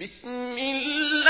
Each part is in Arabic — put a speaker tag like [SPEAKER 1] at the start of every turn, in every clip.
[SPEAKER 1] بسم الله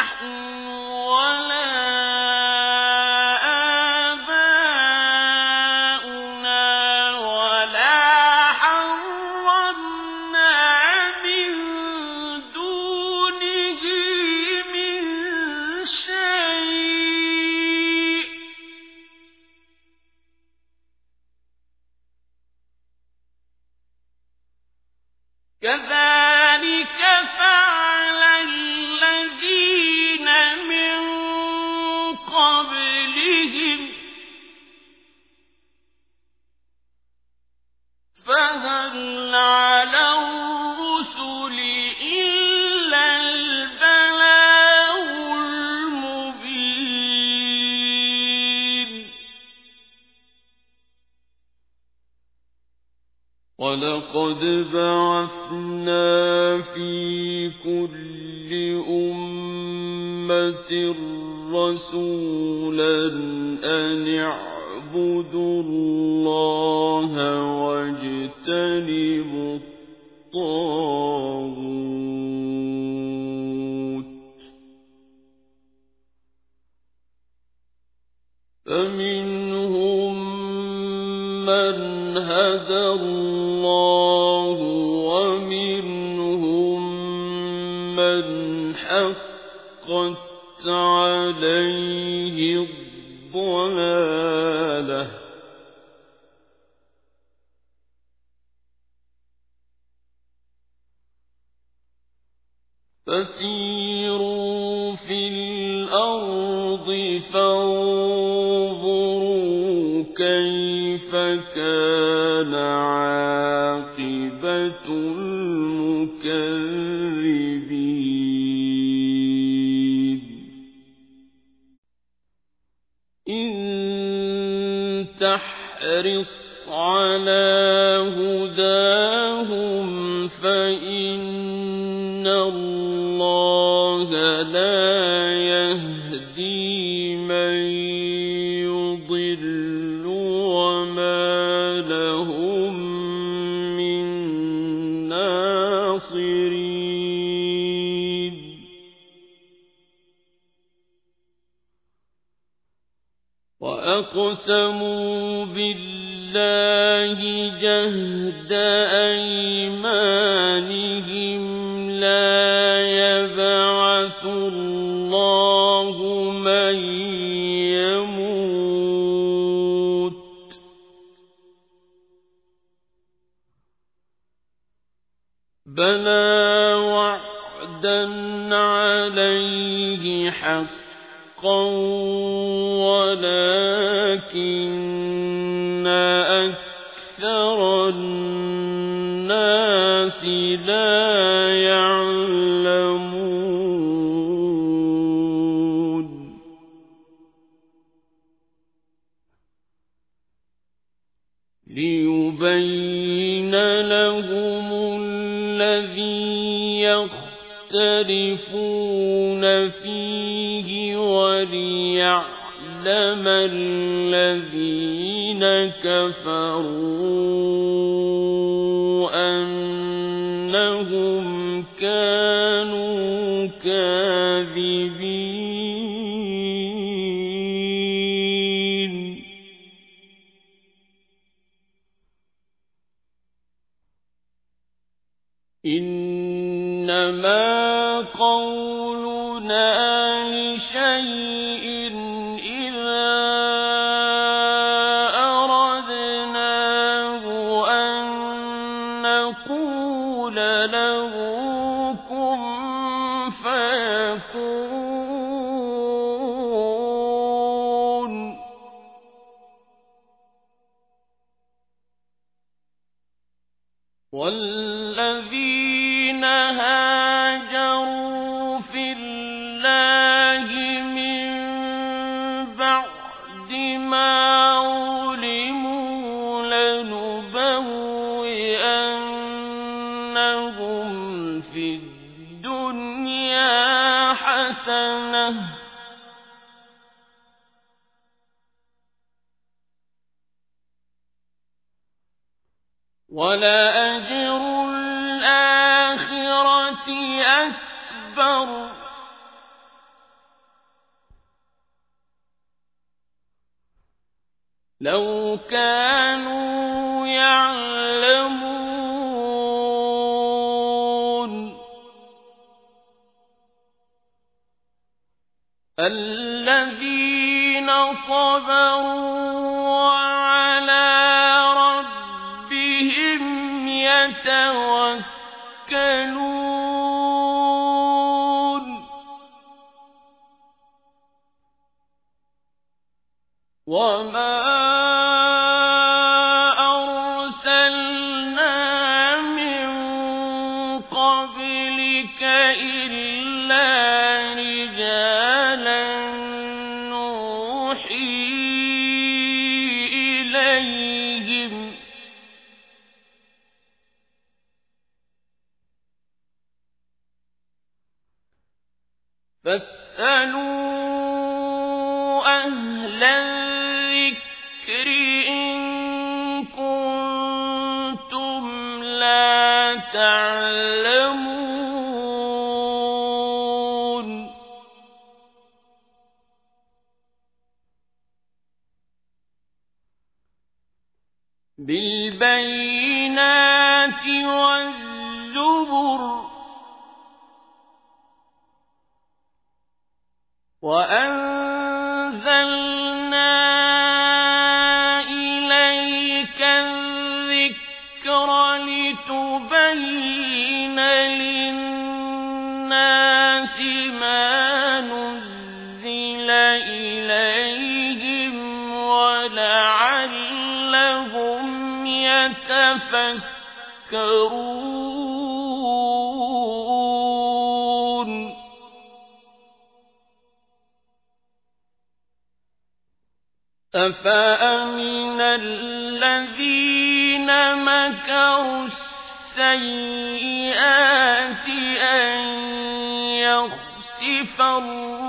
[SPEAKER 1] ولقد وَمَا يتفكرون. أفأمن الذين مكروا السيئات أن يخسف الله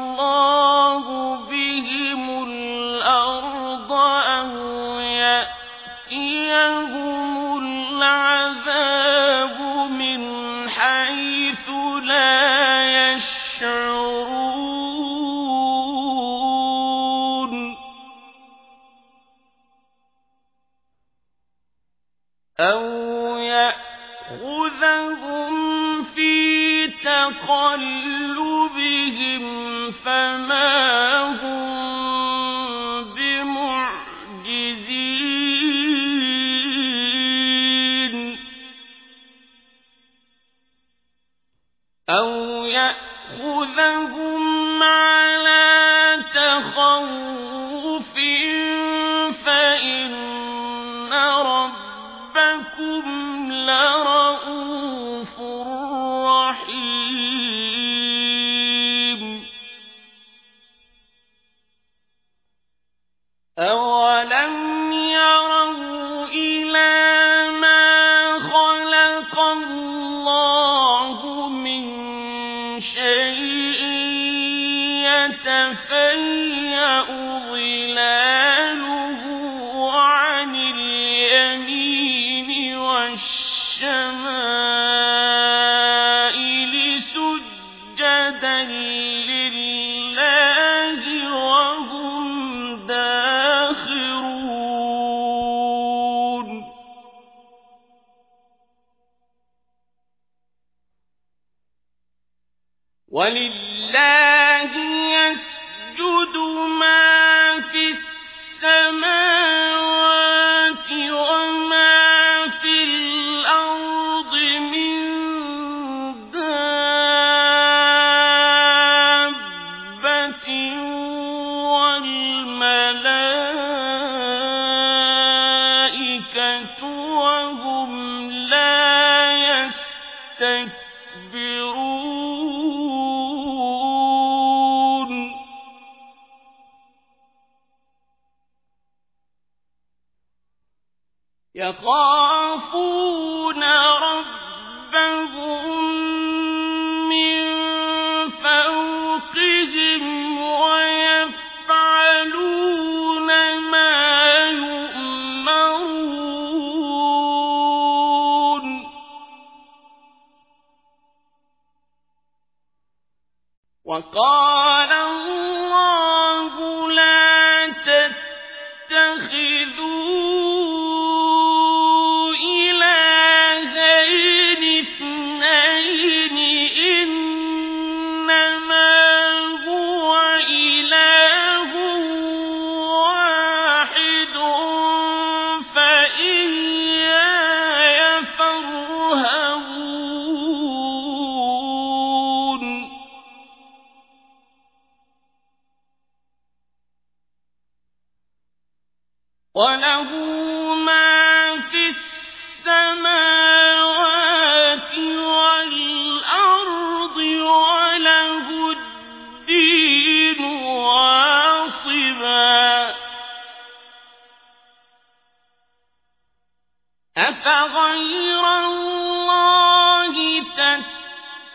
[SPEAKER 1] أفغير الله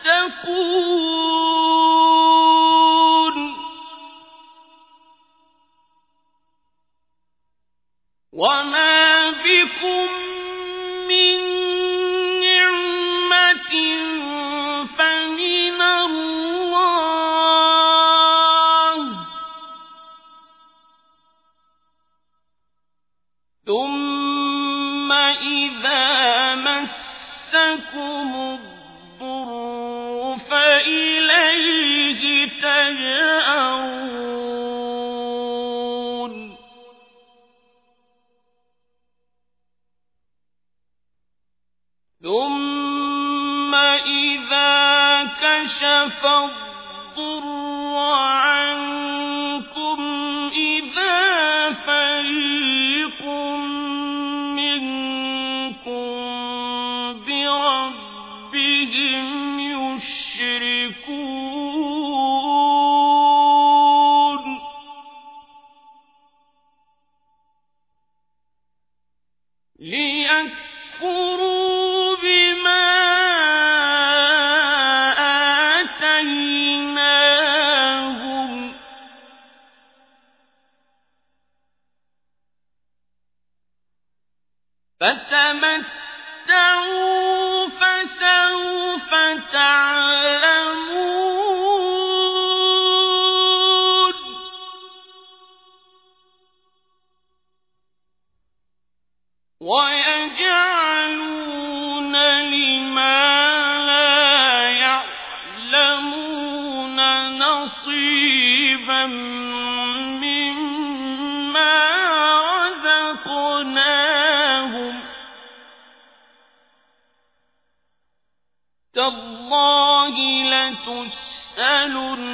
[SPEAKER 1] تتقون. تسألن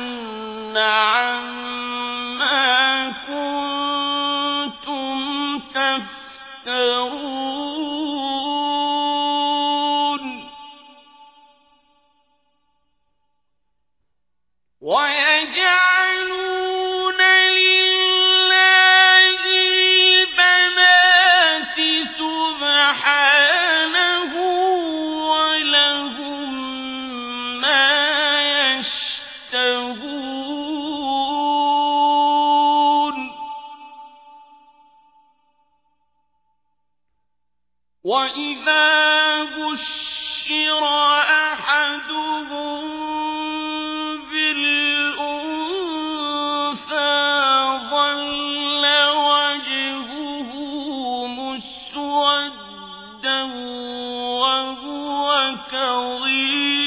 [SPEAKER 1] عن وإذا بشر أحدهم بالأنثى ظل وجهه مسودا وهو كظيم.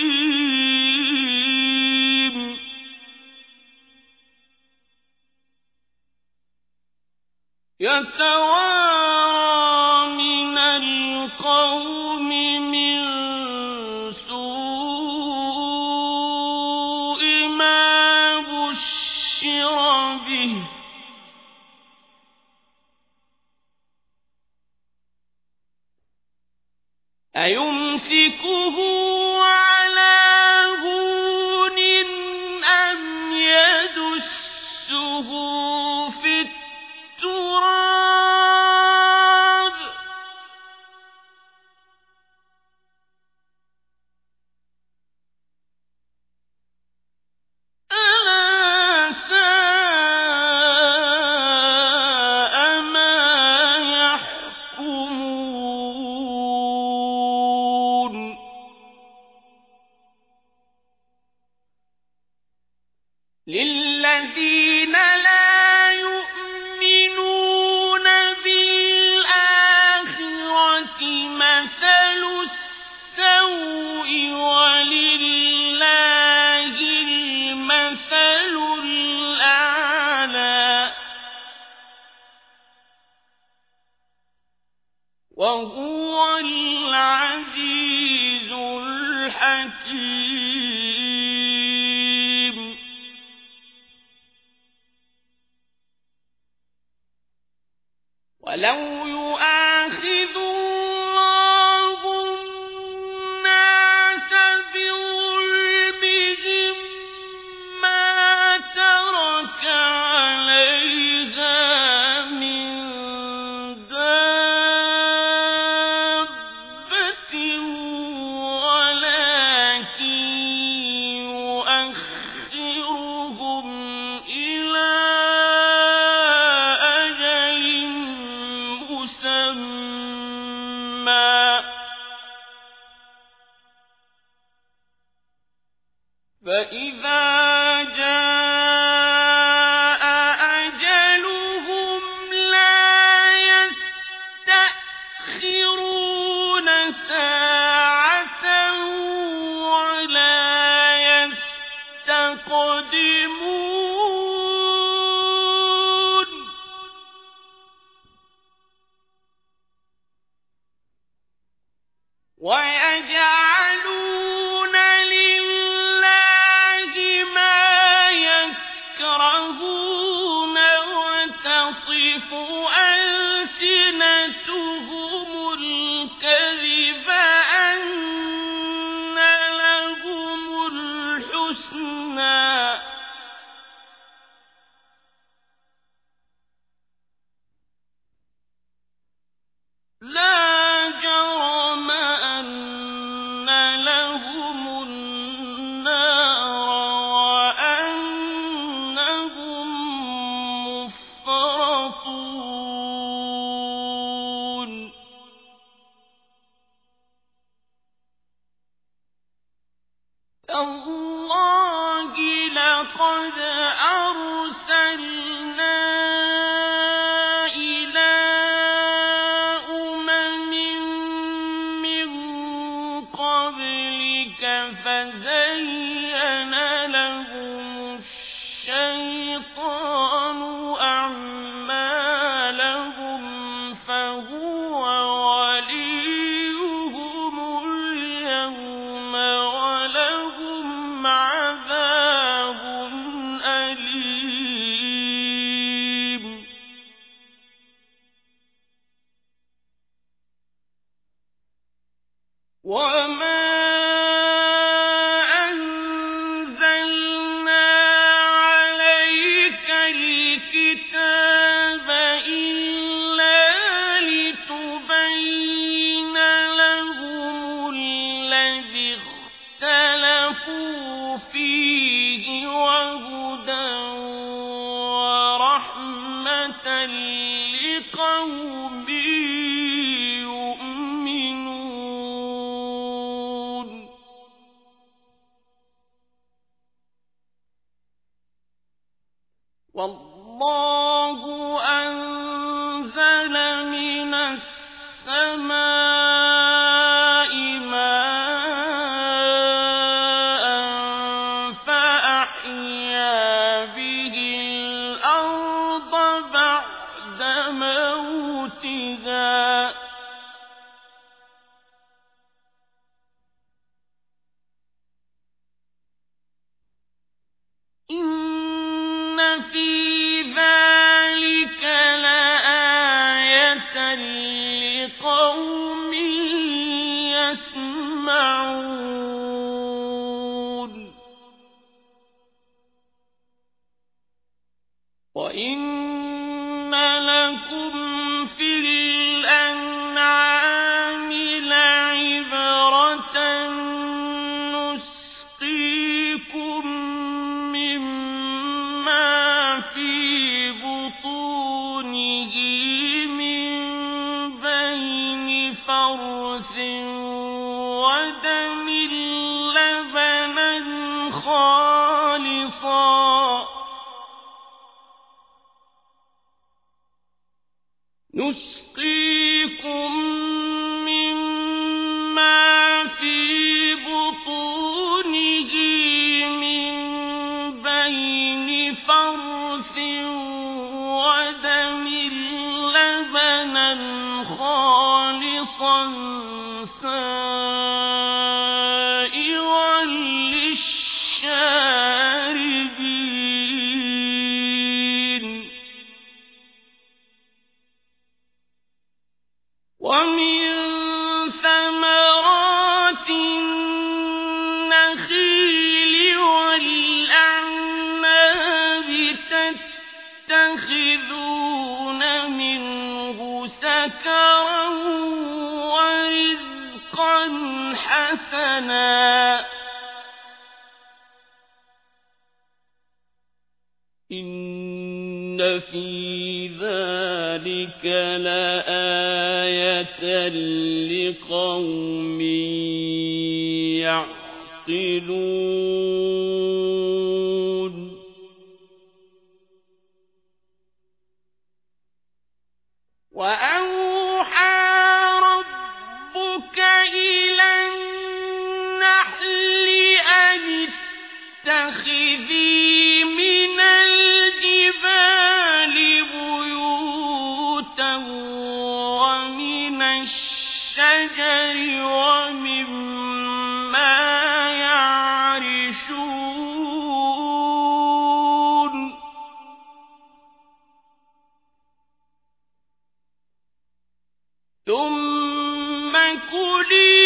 [SPEAKER 1] ثم كلي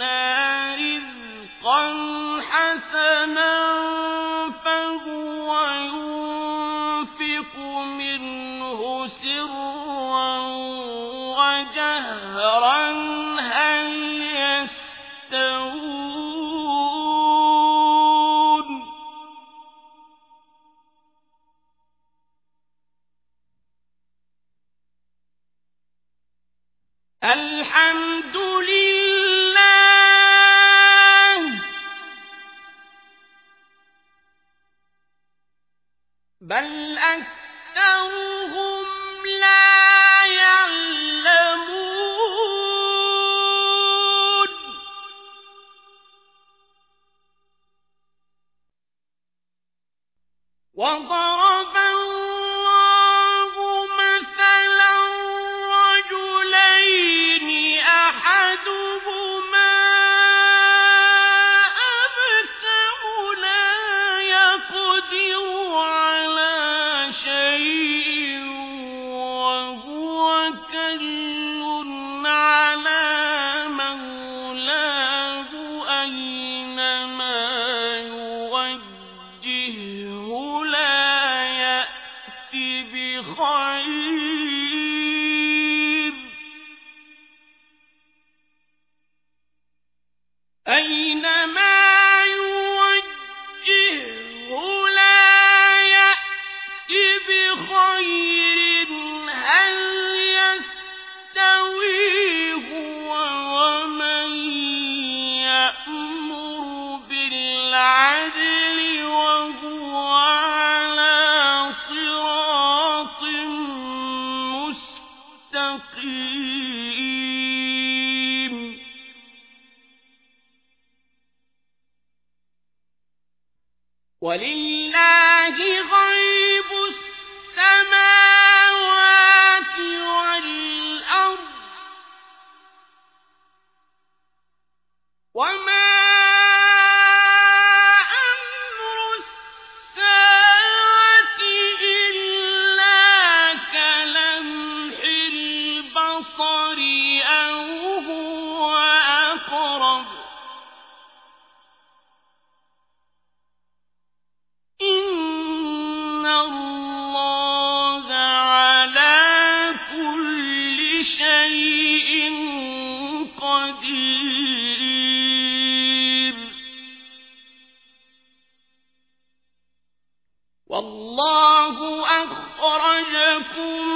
[SPEAKER 1] منا رزقا حسنا والله أخرجكم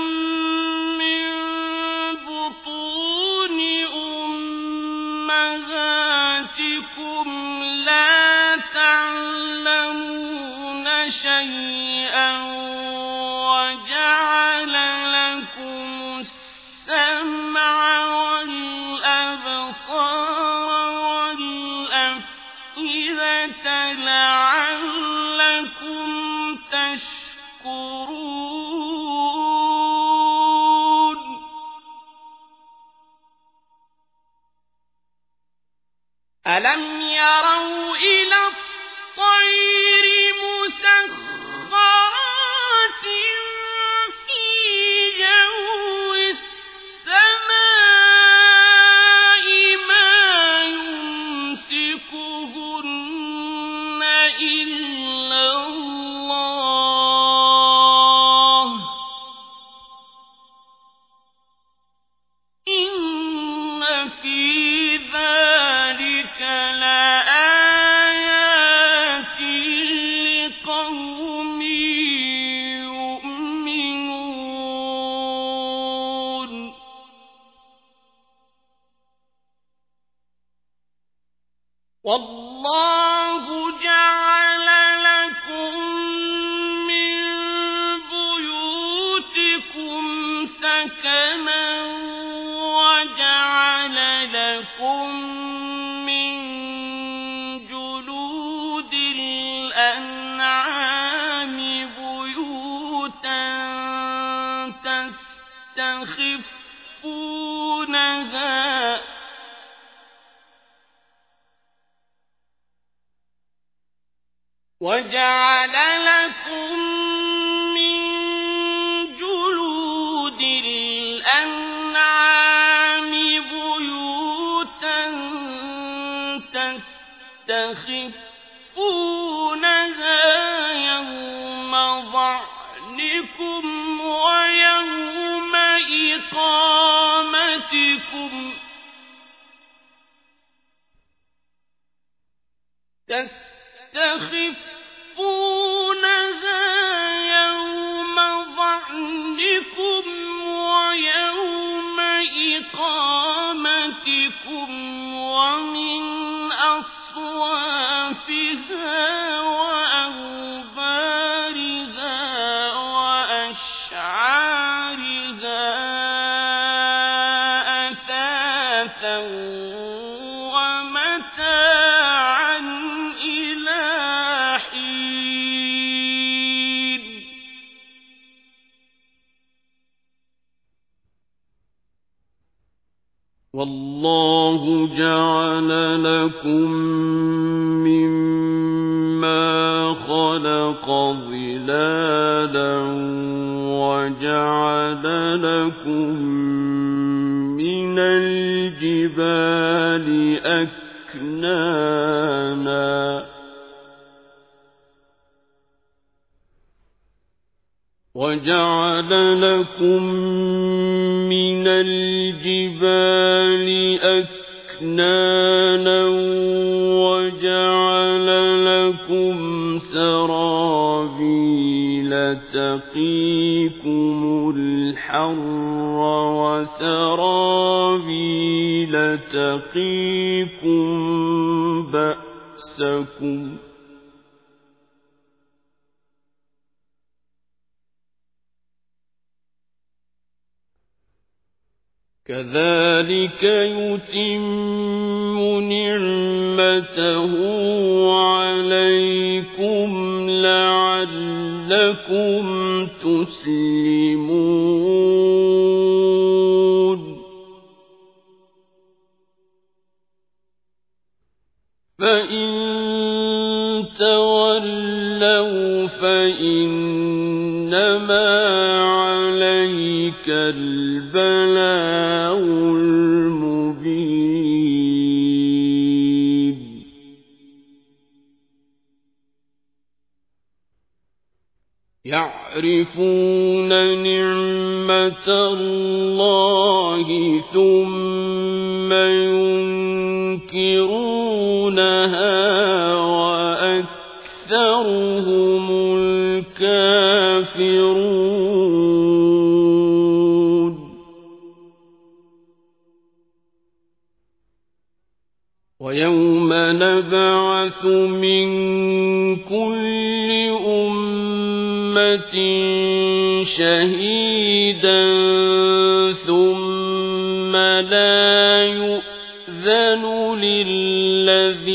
[SPEAKER 1] ثم لا يؤذن للذين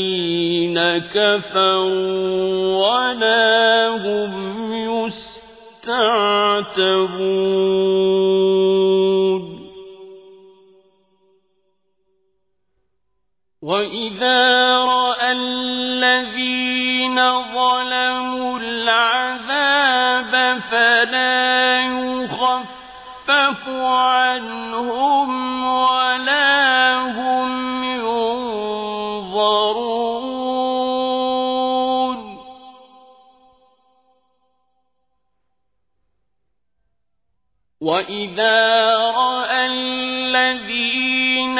[SPEAKER 1] كفروا ولا هم يستعتبون. وإذا رأى الذين ظلموا العذاب فلا يخفف عنهم وإذا رأى الذين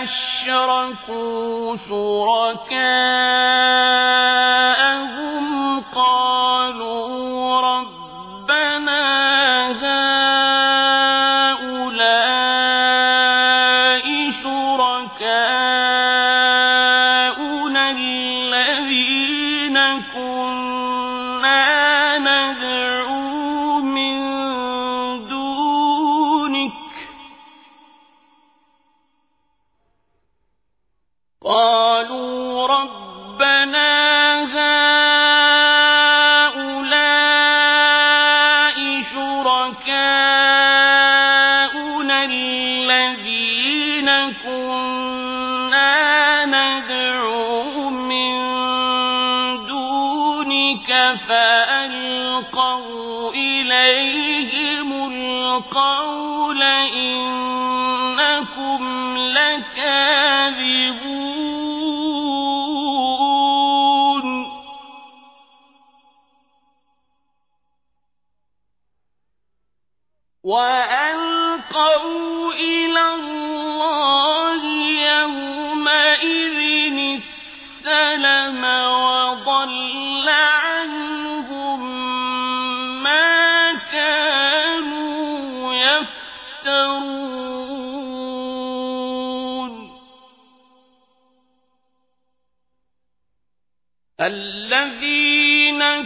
[SPEAKER 1] أشركوا شركاءهم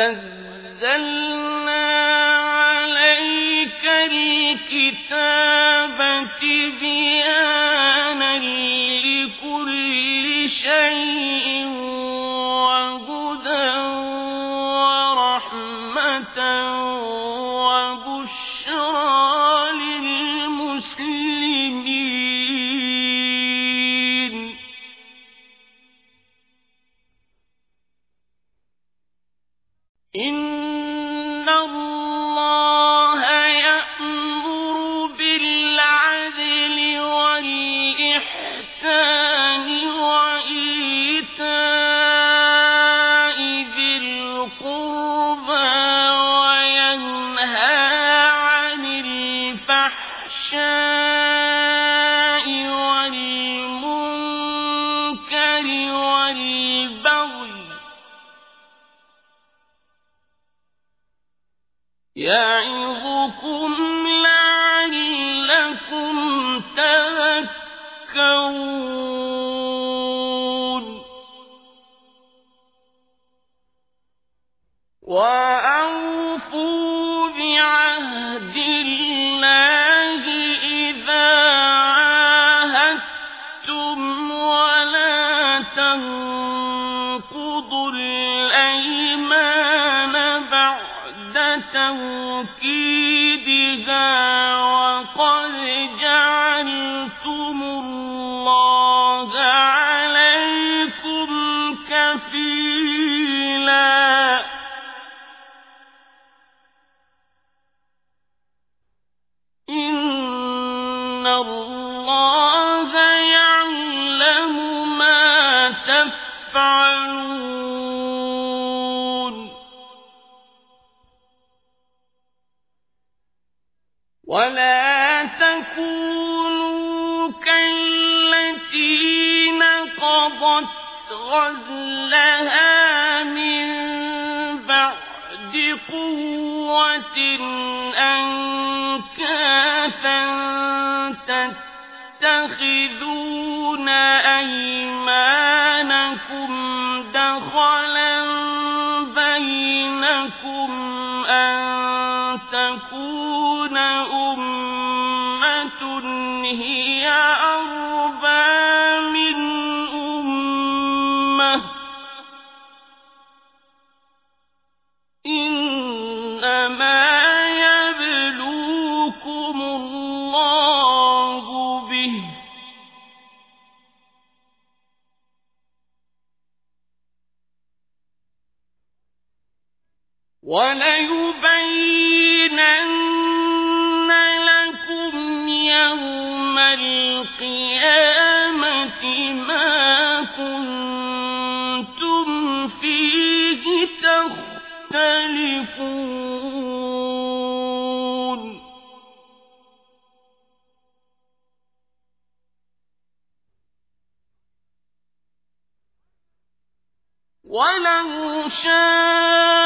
[SPEAKER 1] ونزلنا عليك الكتاب تبيانا لكل شيء ولا تكونوا كالتي نقضت غزلها من بعد قوة أنكافا تتخذون أيمانكم دخلا بينكم أن تكون أمة ما كنتم فيه تختلفون. ولو شاء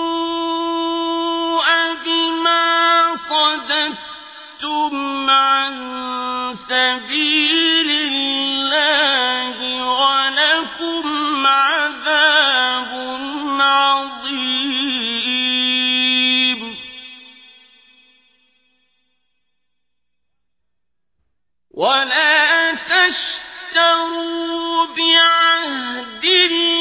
[SPEAKER 1] وَأَوْفَوْا بِعَهْدِ اللَّهِ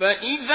[SPEAKER 1] عربي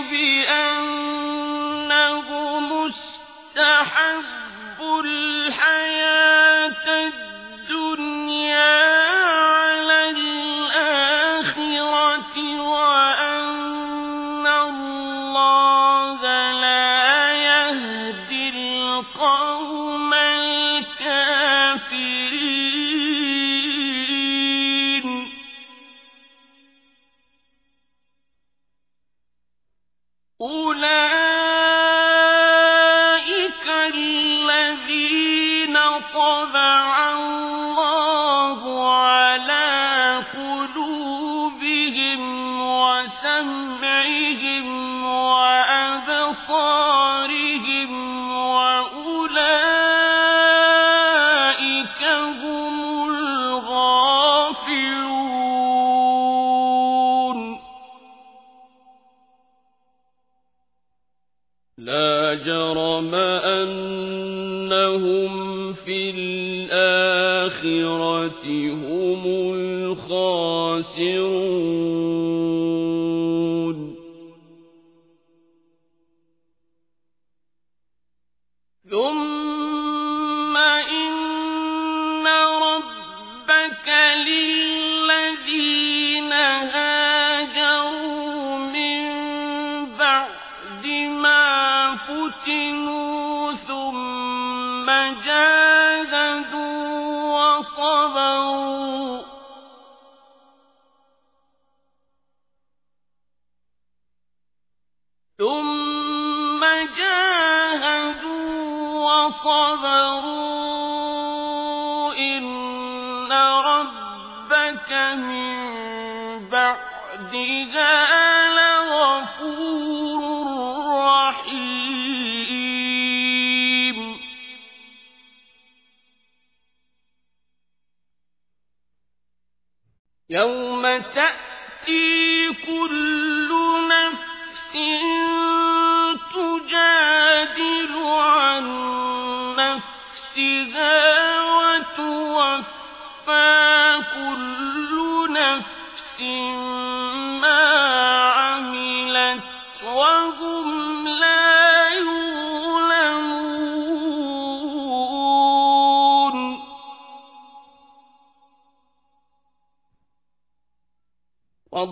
[SPEAKER 1] بي خاسرون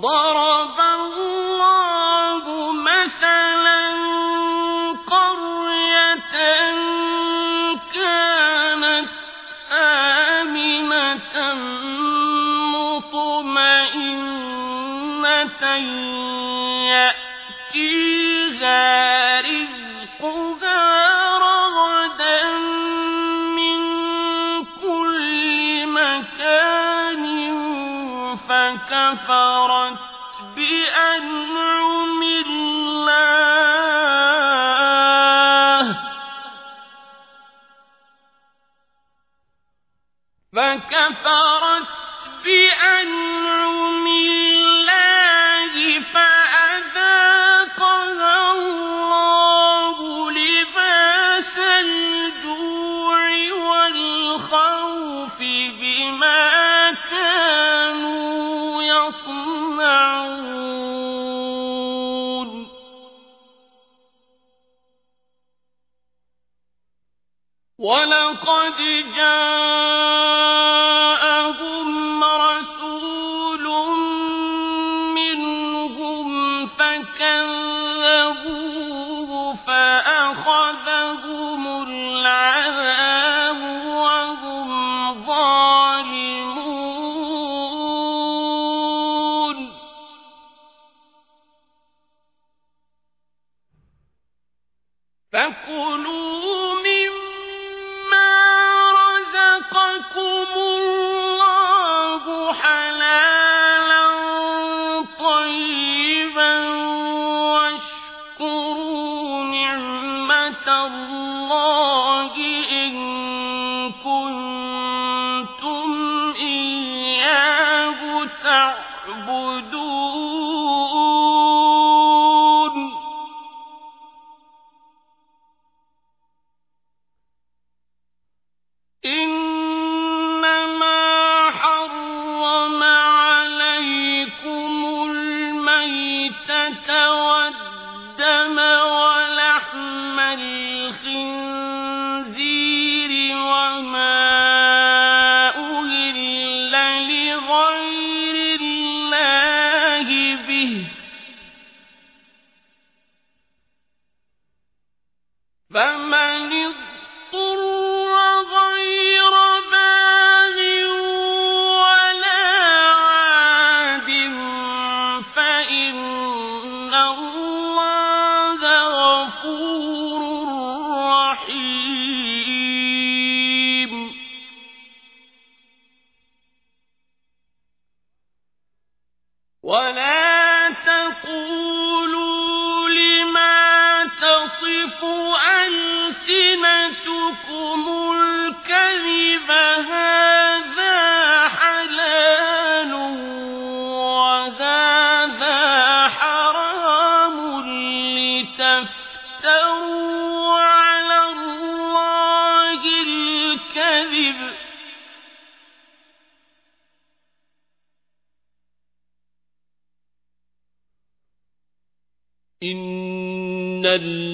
[SPEAKER 1] ضرب الله مثلا قرية كانت آمنة مطمئنة فكفرت بأنعم الله. فكفرت بأنعم جَاءَ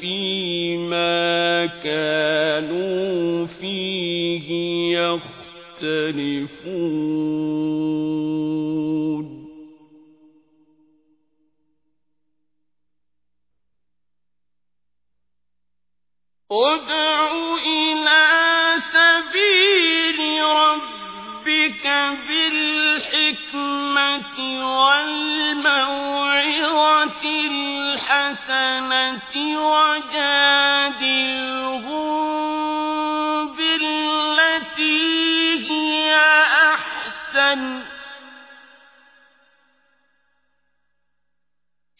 [SPEAKER 1] فيما كانوا فيه يختلفون. ادع إلى بالحكمة والموعظة الحسنة وجادلهم بالتي هي أحسن.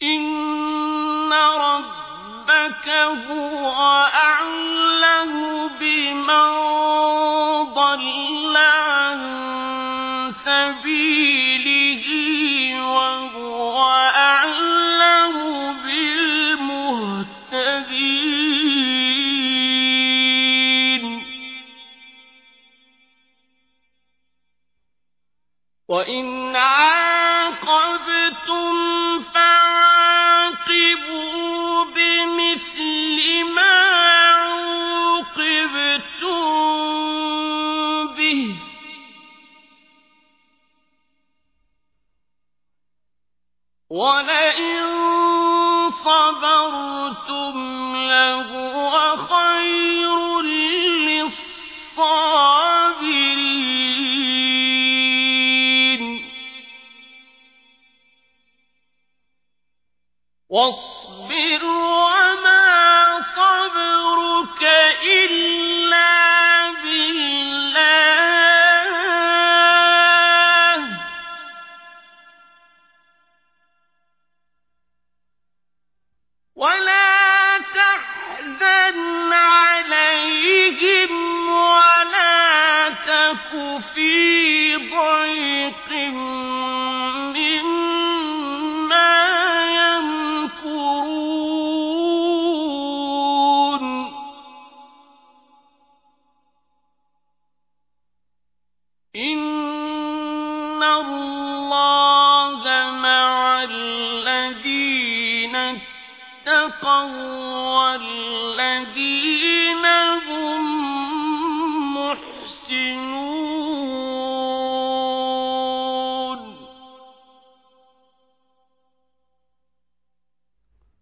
[SPEAKER 1] إن ربك هو أعلم بمن ضل وإن عاقبتم فعاقبوا بمثل ما عوقبتم به ولئن صبرتم لهو خير واصبر وما صبرك إلا بالله. ولا تحزن عليهم ولا تك في ضيق. اتقوا